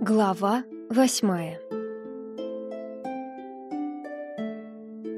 Глава восьмая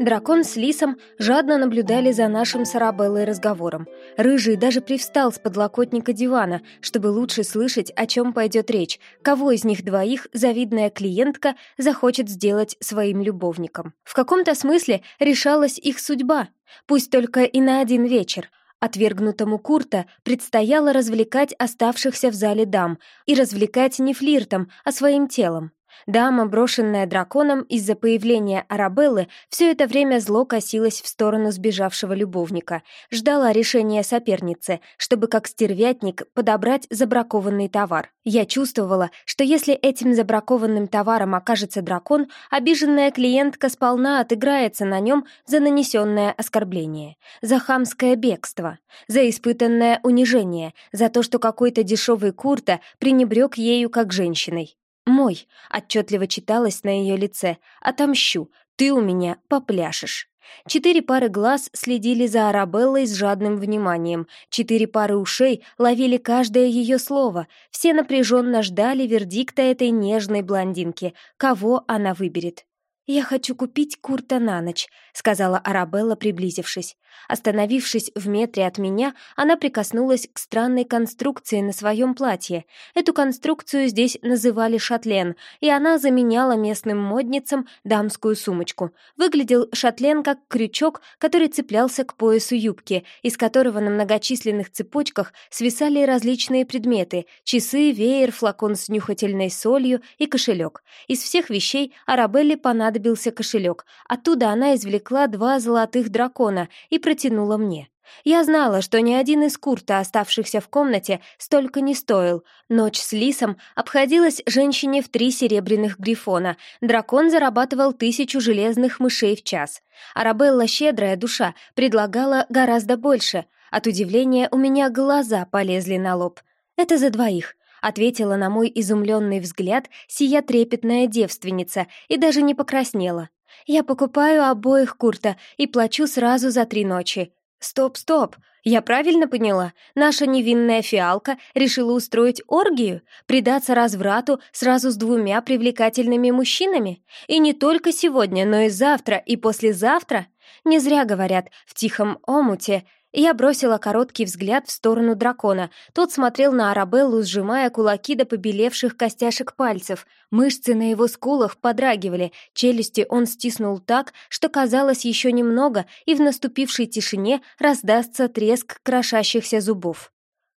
Дракон с Лисом жадно наблюдали за нашим с Арабеллой разговором. Рыжий даже привстал с подлокотника дивана, чтобы лучше слышать, о чем пойдет речь, кого из них двоих завидная клиентка захочет сделать своим любовником. В каком-то смысле решалась их судьба, пусть только и на один вечер — Отвергнутому Курта предстояло развлекать оставшихся в зале дам, и развлекать не флиртом, а своим телом. Дама, брошенная драконом из-за появления Арабеллы, все это время зло косилась в сторону сбежавшего любовника, ждала решения соперницы, чтобы как стервятник подобрать забракованный товар. Я чувствовала, что если этим забракованным товаром окажется дракон, обиженная клиентка сполна отыграется на нем за нанесенное оскорбление, за хамское бегство, за испытанное унижение, за то, что какой-то дешевый Курта пренебрег ею как женщиной. «Мой», — отчетливо читалось на ее лице, «отомщу, ты у меня попляшешь». Четыре пары глаз следили за Арабеллой с жадным вниманием, четыре пары ушей ловили каждое ее слово, все напряженно ждали вердикта этой нежной блондинки, кого она выберет. «Я хочу купить Курта на ночь», — сказала Арабелла, приблизившись. Остановившись в метре от меня, она прикоснулась к странной конструкции на своем платье. Эту конструкцию здесь называли шатлен, и она заменяла местным модницам дамскую сумочку. Выглядел шатлен как крючок, который цеплялся к поясу юбки, из которого на многочисленных цепочках свисали различные предметы — часы, веер, флакон с нюхательной солью и кошелек. Из всех вещей Арабелле понадобилось понадобился кошелек. Оттуда она извлекла два золотых дракона и протянула мне. Я знала, что ни один из курта, оставшихся в комнате, столько не стоил. Ночь с лисом обходилась женщине в три серебряных грифона. Дракон зарабатывал тысячу железных мышей в час. Арабелла, щедрая душа, предлагала гораздо больше. От удивления у меня глаза полезли на лоб. Это за двоих ответила на мой изумленный взгляд сия трепетная девственница и даже не покраснела. «Я покупаю обоих Курта и плачу сразу за три ночи». «Стоп, стоп! Я правильно поняла? Наша невинная фиалка решила устроить оргию? Предаться разврату сразу с двумя привлекательными мужчинами? И не только сегодня, но и завтра и послезавтра? Не зря говорят, в тихом омуте я бросила короткий взгляд в сторону дракона. Тот смотрел на Арабеллу, сжимая кулаки до побелевших костяшек пальцев. Мышцы на его скулах подрагивали, челюсти он стиснул так, что казалось еще немного, и в наступившей тишине раздастся треск крошащихся зубов.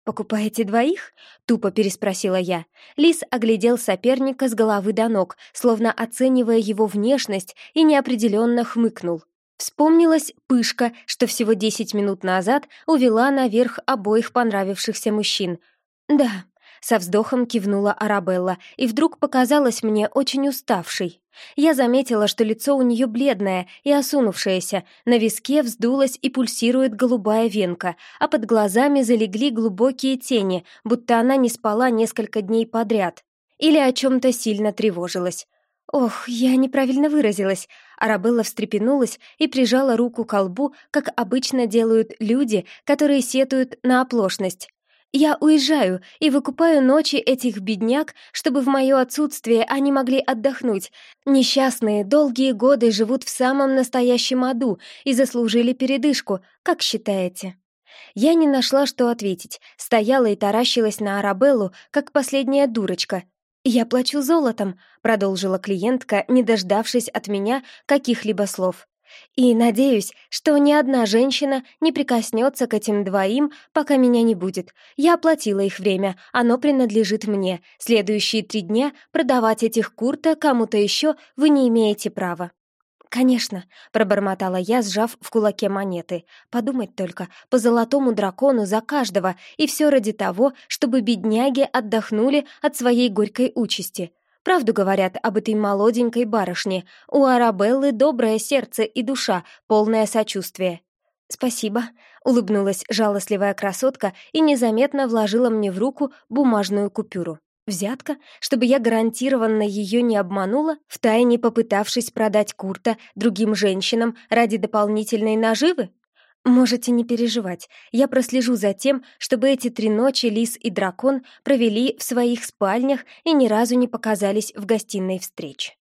«Покупаете двоих?» — тупо переспросила я. Лис оглядел соперника с головы до ног, словно оценивая его внешность, и неопределенно хмыкнул. Вспомнилась Пышка, что всего десять минут назад увела наверх обоих понравившихся мужчин. «Да», — со вздохом кивнула Арабелла, и вдруг показалась мне очень уставшей. Я заметила, что лицо у нее бледное и осунувшееся, на виске вздулась и пульсирует голубая венка, а под глазами залегли глубокие тени, будто она не спала несколько дней подряд. Или о чем-то сильно тревожилась. «Ох, я неправильно выразилась». Арабелла встрепенулась и прижала руку к лбу, как обычно делают люди, которые сетуют на оплошность. «Я уезжаю и выкупаю ночи этих бедняк, чтобы в мое отсутствие они могли отдохнуть. Несчастные долгие годы живут в самом настоящем аду и заслужили передышку, как считаете?» Я не нашла, что ответить, стояла и таращилась на Арабеллу, как последняя дурочка, «Я плачу золотом», — продолжила клиентка, не дождавшись от меня каких-либо слов. «И надеюсь, что ни одна женщина не прикоснется к этим двоим, пока меня не будет. Я оплатила их время, оно принадлежит мне. Следующие три дня продавать этих курта кому-то еще вы не имеете права». «Конечно», — пробормотала я, сжав в кулаке монеты. «Подумать только, по золотому дракону за каждого, и все ради того, чтобы бедняги отдохнули от своей горькой участи. Правду говорят об этой молоденькой барышне. У Арабеллы доброе сердце и душа, полное сочувствие». «Спасибо», — улыбнулась жалостливая красотка и незаметно вложила мне в руку бумажную купюру. Взятка, чтобы я гарантированно ее не обманула, втайне попытавшись продать Курта другим женщинам ради дополнительной наживы? Можете не переживать, я прослежу за тем, чтобы эти три ночи Лис и Дракон провели в своих спальнях и ни разу не показались в гостиной встреч.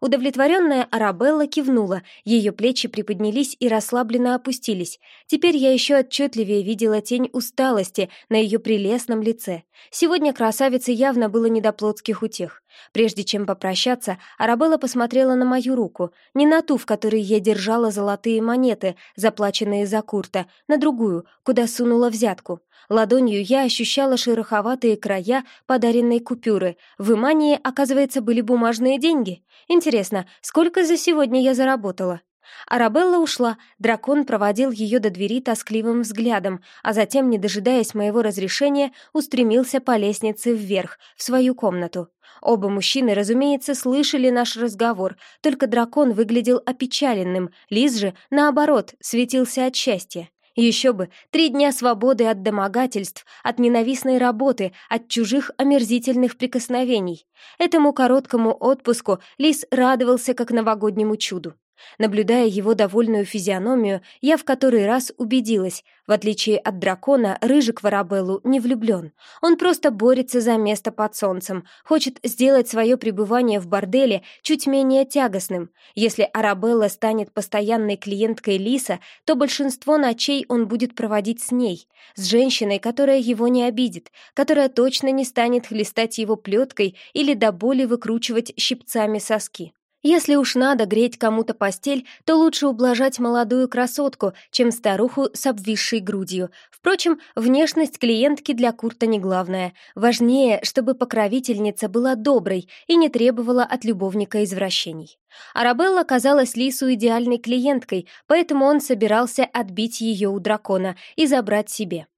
Удовлетворенная Арабелла кивнула, ее плечи приподнялись и расслабленно опустились. Теперь я еще отчетливее видела тень усталости на ее прелестном лице. Сегодня красавице явно было не до плотских утех. Прежде чем попрощаться, Арабелла посмотрела на мою руку, не на ту, в которой я держала золотые монеты, заплаченные за Курта, на другую, куда сунула взятку. Ладонью я ощущала шероховатые края подаренной купюры. В Имании, оказывается, были бумажные деньги. Интересно, сколько за сегодня я заработала? Арабелла ушла, дракон проводил ее до двери тоскливым взглядом, а затем, не дожидаясь моего разрешения, устремился по лестнице вверх, в свою комнату. Оба мужчины, разумеется, слышали наш разговор, только дракон выглядел опечаленным, Лиз же, наоборот, светился от счастья. Еще бы, три дня свободы от домогательств, от ненавистной работы, от чужих омерзительных прикосновений. Этому короткому отпуску Лис радовался как новогоднему чуду. Наблюдая его довольную физиономию, я в который раз убедилась, в отличие от дракона, Рыжик в Арабеллу не влюблен. Он просто борется за место под солнцем, хочет сделать свое пребывание в борделе чуть менее тягостным. Если Арабелла станет постоянной клиенткой Лиса, то большинство ночей он будет проводить с ней, с женщиной, которая его не обидит, которая точно не станет хлестать его плеткой или до боли выкручивать щипцами соски. Если уж надо греть кому-то постель, то лучше ублажать молодую красотку, чем старуху с обвисшей грудью. Впрочем, внешность клиентки для Курта не главное. Важнее, чтобы покровительница была доброй и не требовала от любовника извращений. Арабелла казалась Лису идеальной клиенткой, поэтому он собирался отбить ее у дракона и забрать себе.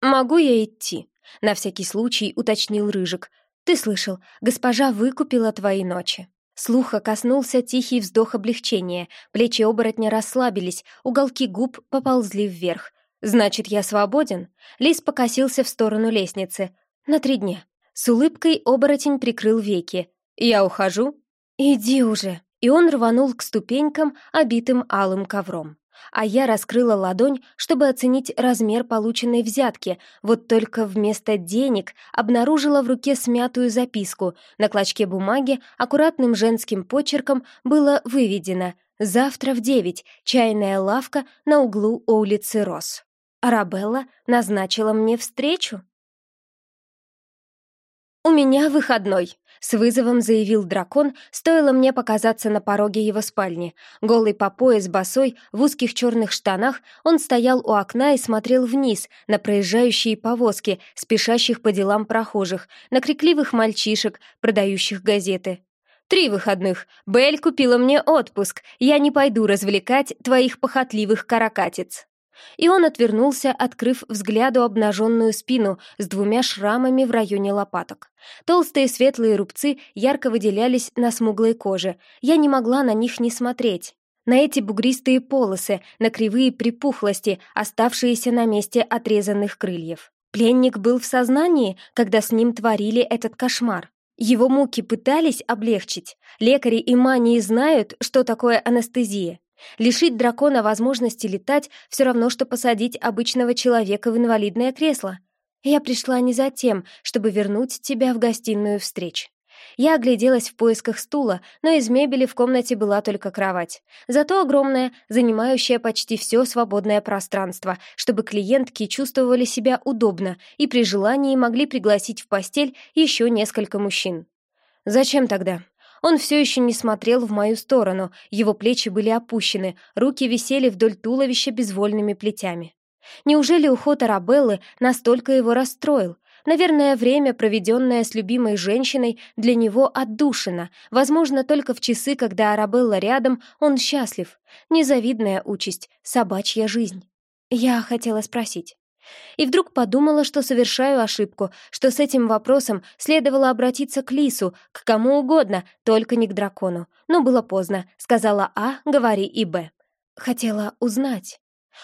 «Могу я идти?» — на всякий случай уточнил Рыжик. «Ты слышал, госпожа выкупила твои ночи». Слуха коснулся тихий вздох облегчения, плечи оборотня расслабились, уголки губ поползли вверх. «Значит, я свободен?» Лис покосился в сторону лестницы. «На три дня». С улыбкой оборотень прикрыл веки. «Я ухожу?» «Иди уже!» И он рванул к ступенькам, обитым алым ковром а я раскрыла ладонь, чтобы оценить размер полученной взятки, вот только вместо денег обнаружила в руке смятую записку. На клочке бумаги аккуратным женским почерком было выведено «Завтра в девять. Чайная лавка на углу улицы Рос». Арабелла назначила мне встречу. «У меня выходной», с вызовом заявил дракон, стоило мне показаться на пороге его спальни. Голый по пояс босой, в узких черных штанах, он стоял у окна и смотрел вниз на проезжающие повозки, спешащих по делам прохожих, на крикливых мальчишек, продающих газеты. «Три выходных. Белль купила мне отпуск. Я не пойду развлекать твоих похотливых каракатиц». И он отвернулся, открыв взгляду обнаженную спину с двумя шрамами в районе лопаток. Толстые светлые рубцы ярко выделялись на смуглой коже. Я не могла на них не смотреть. На эти бугристые полосы, на кривые припухлости, оставшиеся на месте отрезанных крыльев. Пленник был в сознании, когда с ним творили этот кошмар. Его муки пытались облегчить. Лекари и мании знают, что такое анестезия. Лишить дракона возможности летать все равно, что посадить обычного человека в инвалидное кресло. Я пришла не за тем, чтобы вернуть тебя в гостиную встреч. Я огляделась в поисках стула, но из мебели в комнате была только кровать. Зато огромная, занимающая почти все свободное пространство, чтобы клиентки чувствовали себя удобно и при желании могли пригласить в постель еще несколько мужчин. «Зачем тогда?» Он все еще не смотрел в мою сторону, его плечи были опущены, руки висели вдоль туловища безвольными плетями. Неужели уход Арабеллы настолько его расстроил? Наверное, время, проведенное с любимой женщиной, для него отдушено. Возможно, только в часы, когда Арабелла рядом, он счастлив. Незавидная участь, собачья жизнь. Я хотела спросить. И вдруг подумала, что совершаю ошибку, что с этим вопросом следовало обратиться к Лису, к кому угодно, только не к дракону. Но было поздно. Сказала А, говори и Б. Хотела узнать.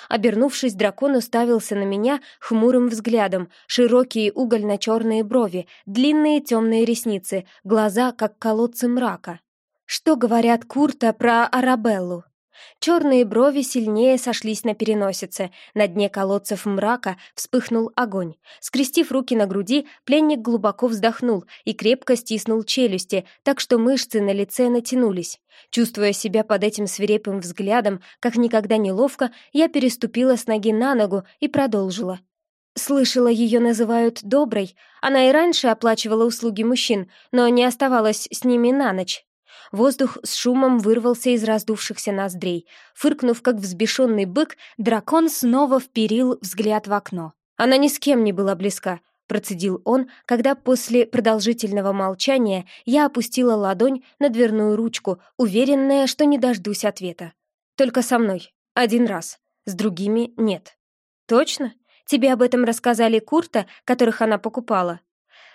Обернувшись, дракон уставился на меня хмурым взглядом, широкие угольно-черные брови, длинные темные ресницы, глаза, как колодцы мрака. Что говорят Курта про Арабеллу? Черные брови сильнее сошлись на переносице. На дне колодцев мрака вспыхнул огонь. Скрестив руки на груди, пленник глубоко вздохнул и крепко стиснул челюсти, так что мышцы на лице натянулись. Чувствуя себя под этим свирепым взглядом, как никогда неловко, я переступила с ноги на ногу и продолжила. Слышала, ее называют доброй. Она и раньше оплачивала услуги мужчин, но не оставалась с ними на ночь. Воздух с шумом вырвался из раздувшихся ноздрей. Фыркнув, как взбешенный бык, дракон снова вперил взгляд в окно. Она ни с кем не была близка, процедил он, когда после продолжительного молчания я опустила ладонь на дверную ручку, уверенная, что не дождусь ответа. Только со мной. Один раз. С другими нет. Точно? Тебе об этом рассказали Курта, которых она покупала?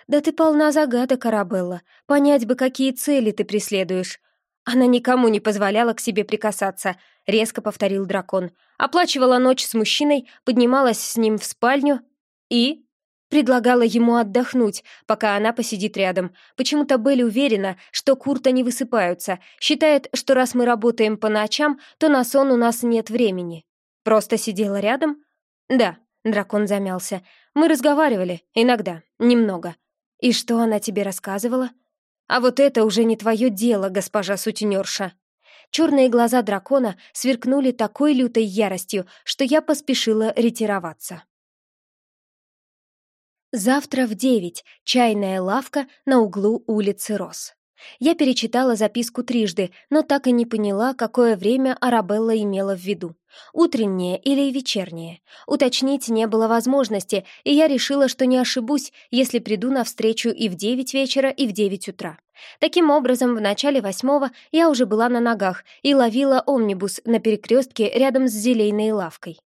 «Да ты полна загадок, Арабелла. Понять бы, какие цели ты преследуешь». «Она никому не позволяла к себе прикасаться», — резко повторил дракон. «Оплачивала ночь с мужчиной, поднималась с ним в спальню и...» Предлагала ему отдохнуть, пока она посидит рядом. Почему-то Белль уверена, что Курта не высыпаются, считает, что раз мы работаем по ночам, то на сон у нас нет времени. Просто сидела рядом? Да, дракон замялся. Мы разговаривали, иногда, немного. «И что она тебе рассказывала?» «А вот это уже не твое дело, госпожа сутенерша». Черные глаза дракона сверкнули такой лютой яростью, что я поспешила ретироваться. Завтра в девять чайная лавка на углу улицы Рос. Я перечитала записку трижды, но так и не поняла, какое время Арабелла имела в виду. Утреннее или вечернее. Уточнить не было возможности, и я решила, что не ошибусь, если приду на встречу и в девять вечера, и в девять утра. Таким образом, в начале восьмого я уже была на ногах и ловила омнибус на перекрестке рядом с зелейной лавкой.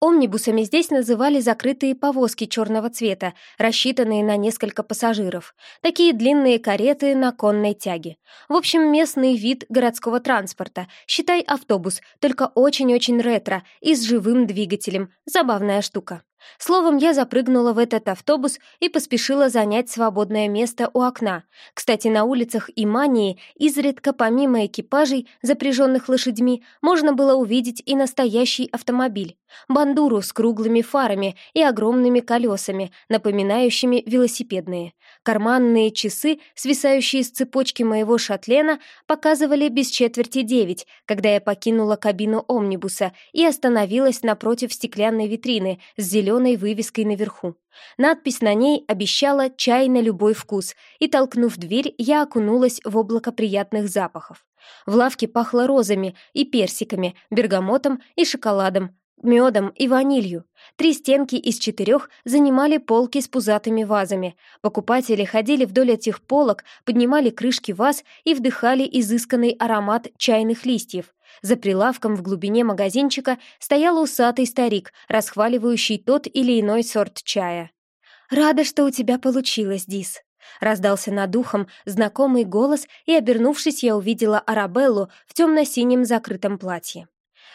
Омнибусами здесь называли закрытые повозки черного цвета, рассчитанные на несколько пассажиров. Такие длинные кареты на конной тяге. В общем, местный вид городского транспорта. Считай автобус, только очень-очень ретро и с живым двигателем. Забавная штука. Словом, я запрыгнула в этот автобус и поспешила занять свободное место у окна. Кстати, на улицах Имании изредка помимо экипажей, запряженных лошадьми, можно было увидеть и настоящий автомобиль. Бандуру с круглыми фарами и огромными колесами, напоминающими велосипедные. Карманные часы, свисающие с цепочки моего шатлена, показывали без четверти девять, когда я покинула кабину омнибуса и остановилась напротив стеклянной витрины с зеленым зеленой вывеской наверху. Надпись на ней обещала чай на любой вкус, и, толкнув дверь, я окунулась в облако приятных запахов. В лавке пахло розами и персиками, бергамотом и шоколадом, медом и ванилью. Три стенки из четырех занимали полки с пузатыми вазами. Покупатели ходили вдоль этих полок, поднимали крышки ваз и вдыхали изысканный аромат чайных листьев. За прилавком в глубине магазинчика стоял усатый старик, расхваливающий тот или иной сорт чая. «Рада, что у тебя получилось, Дис», Раздался над ухом знакомый голос, и, обернувшись, я увидела Арабеллу в темно-синем закрытом платье.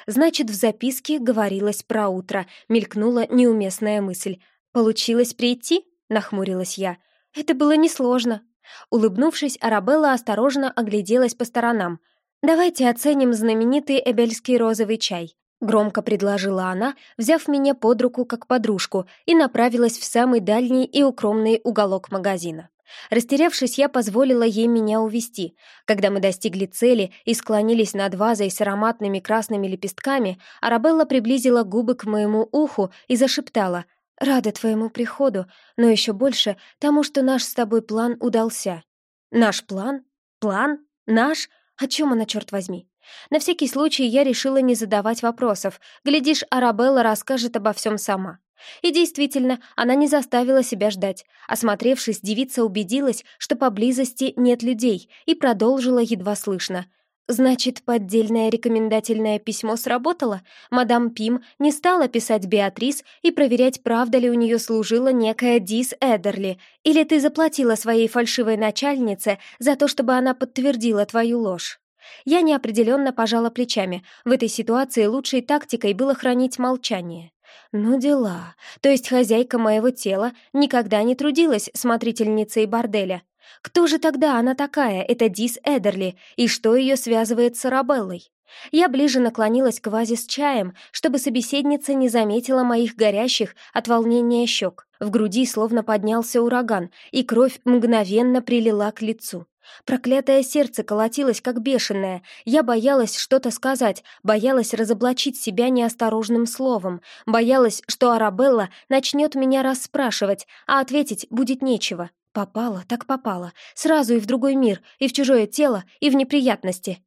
Значит, в записке говорилось про утро, мелькнула неуместная мысль. «Получилось прийти?» — нахмурилась я. «Это было несложно». Улыбнувшись, Арабелла осторожно огляделась по сторонам — «Давайте оценим знаменитый эбельский розовый чай», — громко предложила она, взяв меня под руку как подружку, и направилась в самый дальний и укромный уголок магазина. Растерявшись, я позволила ей меня увести. Когда мы достигли цели и склонились над вазой с ароматными красными лепестками, Арабелла приблизила губы к моему уху и зашептала «Рада твоему приходу, но еще больше тому, что наш с тобой план удался». «Наш план? План? Наш? О чем она, черт возьми? На всякий случай я решила не задавать вопросов. Глядишь, Арабелла расскажет обо всем сама. И действительно, она не заставила себя ждать. Осмотревшись, девица убедилась, что поблизости нет людей, и продолжила едва слышно. Значит, поддельное рекомендательное письмо сработало? Мадам Пим не стала писать Беатрис и проверять, правда ли у нее служила некая Дис Эдерли, или ты заплатила своей фальшивой начальнице за то, чтобы она подтвердила твою ложь? Я неопределенно пожала плечами. В этой ситуации лучшей тактикой было хранить молчание. Ну дела. То есть хозяйка моего тела никогда не трудилась смотрительницей борделя. Кто же тогда она такая, эта Дис Эдерли, и что ее связывает с Арабеллой? Я ближе наклонилась к вазе с чаем, чтобы собеседница не заметила моих горящих от волнения щек. В груди словно поднялся ураган, и кровь мгновенно прилила к лицу. Проклятое сердце колотилось, как бешеное. Я боялась что-то сказать, боялась разоблачить себя неосторожным словом, боялась, что Арабелла начнет меня расспрашивать, а ответить будет нечего. Попала, так попала. Сразу и в другой мир, и в чужое тело, и в неприятности.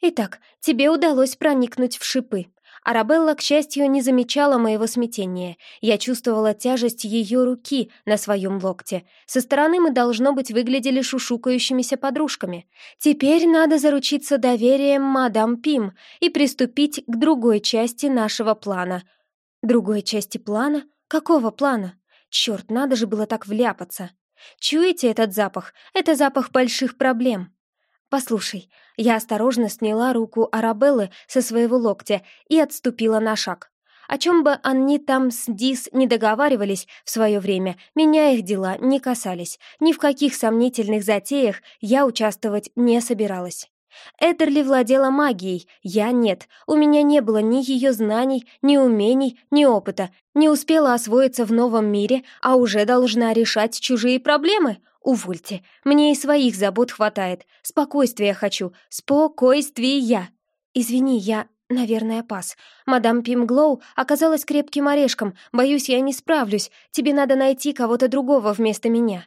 Итак, тебе удалось проникнуть в шипы. Арабелла, к счастью, не замечала моего смятения. Я чувствовала тяжесть ее руки на своем локте. Со стороны мы, должно быть, выглядели шушукающимися подружками. Теперь надо заручиться доверием мадам Пим и приступить к другой части нашего плана. Другой части плана? Какого плана? Черт, надо же было так вляпаться. Чуете этот запах? Это запах больших проблем. «Послушай». Я осторожно сняла руку Арабеллы со своего локтя и отступила на шаг. О чем бы они там с Дис не договаривались в свое время, меня их дела не касались. Ни в каких сомнительных затеях я участвовать не собиралась. Эдерли владела магией, я нет. У меня не было ни ее знаний, ни умений, ни опыта. Не успела освоиться в новом мире, а уже должна решать чужие проблемы. Увольте, мне и своих забот хватает. Спокойствия хочу, спокойствия. Извини, я, наверное, пас. Мадам Пимглоу оказалась крепким орешком. Боюсь, я не справлюсь. Тебе надо найти кого-то другого вместо меня.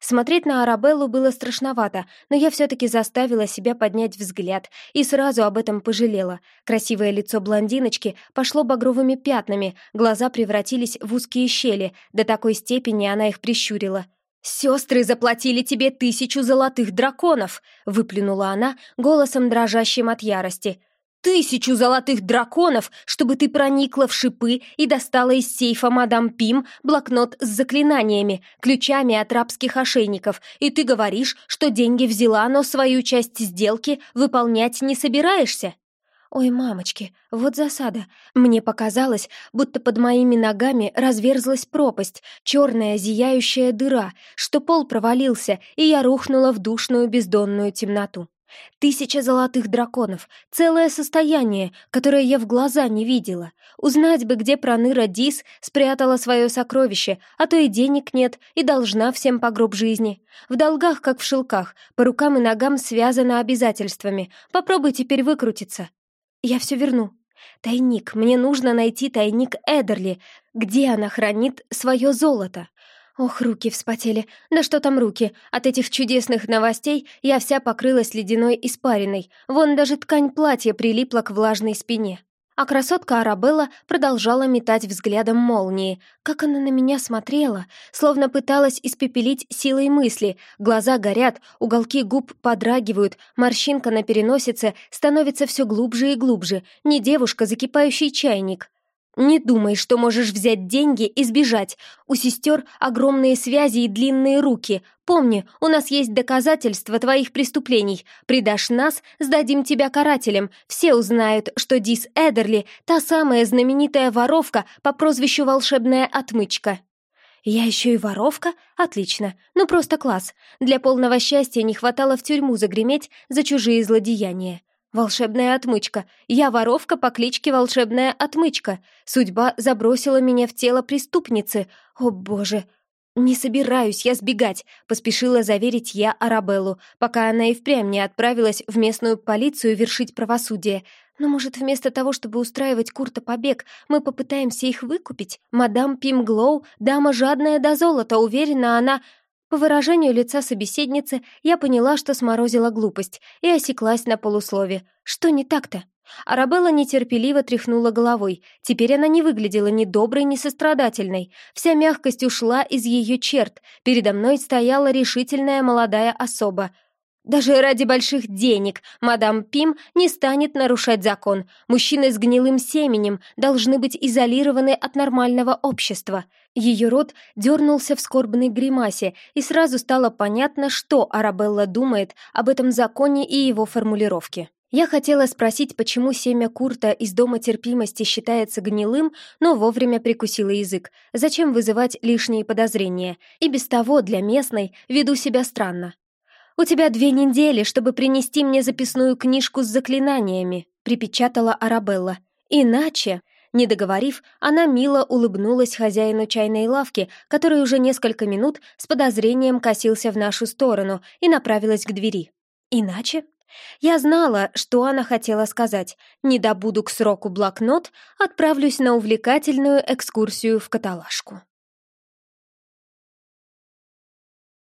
Смотреть на Арабеллу было страшновато, но я все-таки заставила себя поднять взгляд и сразу об этом пожалела. Красивое лицо блондиночки пошло багровыми пятнами, глаза превратились в узкие щели, до такой степени она их прищурила — «Сестры заплатили тебе тысячу золотых драконов!» — выплюнула она голосом, дрожащим от ярости. «Тысячу золотых драконов, чтобы ты проникла в шипы и достала из сейфа мадам Пим блокнот с заклинаниями, ключами от рабских ошейников, и ты говоришь, что деньги взяла, но свою часть сделки выполнять не собираешься?» Ой, мамочки, вот засада. Мне показалось, будто под моими ногами разверзлась пропасть, черная зияющая дыра, что пол провалился, и я рухнула в душную бездонную темноту. Тысяча золотых драконов, целое состояние, которое я в глаза не видела. Узнать бы, где проныра Дис спрятала свое сокровище, а то и денег нет, и должна всем по гроб жизни. В долгах, как в шелках, по рукам и ногам связана обязательствами. Попробуй теперь выкрутиться. Я все верну. Тайник. Мне нужно найти тайник Эдерли. Где она хранит свое золото? Ох, руки вспотели. Да что там руки? От этих чудесных новостей я вся покрылась ледяной испариной. Вон даже ткань платья прилипла к влажной спине. А красотка Арабелла продолжала метать взглядом молнии. Как она на меня смотрела, словно пыталась испепелить силой мысли. Глаза горят, уголки губ подрагивают, морщинка на переносице становится все глубже и глубже. Не девушка, закипающий чайник. Не думай, что можешь взять деньги и сбежать. У сестер огромные связи и длинные руки. Помни, у нас есть доказательства твоих преступлений. Предашь нас, сдадим тебя карателям. Все узнают, что Дис Эдерли — та самая знаменитая воровка по прозвищу «Волшебная отмычка». «Я еще и воровка? Отлично. Ну, просто класс. Для полного счастья не хватало в тюрьму загреметь за чужие злодеяния. Волшебная отмычка. Я воровка по кличке Волшебная отмычка. Судьба забросила меня в тело преступницы. О, боже. Не собираюсь я сбегать, поспешила заверить я Арабеллу, пока она и впрямь не отправилась в местную полицию вершить правосудие. Но, может, вместо того, чтобы устраивать Курта побег, мы попытаемся их выкупить? Мадам Пимглоу, дама жадная до золота, уверена она... По выражению лица собеседницы я поняла, что сморозила глупость, и осеклась на полуслове. Что не так-то? Арабелла нетерпеливо тряхнула головой. Теперь она не выглядела ни доброй, ни сострадательной. Вся мягкость ушла из ее черт. Передо мной стояла решительная молодая особа — даже ради больших денег мадам Пим не станет нарушать закон. Мужчины с гнилым семенем должны быть изолированы от нормального общества. Ее рот дернулся в скорбной гримасе, и сразу стало понятно, что Арабелла думает об этом законе и его формулировке. Я хотела спросить, почему семя Курта из Дома терпимости считается гнилым, но вовремя прикусила язык. Зачем вызывать лишние подозрения? И без того для местной веду себя странно. «У тебя две недели, чтобы принести мне записную книжку с заклинаниями». — припечатала Арабелла. «Иначе...» Не договорив, она мило улыбнулась хозяину чайной лавки, который уже несколько минут с подозрением косился в нашу сторону и направилась к двери. «Иначе?» Я знала, что она хотела сказать. Не добуду к сроку блокнот, отправлюсь на увлекательную экскурсию в каталажку.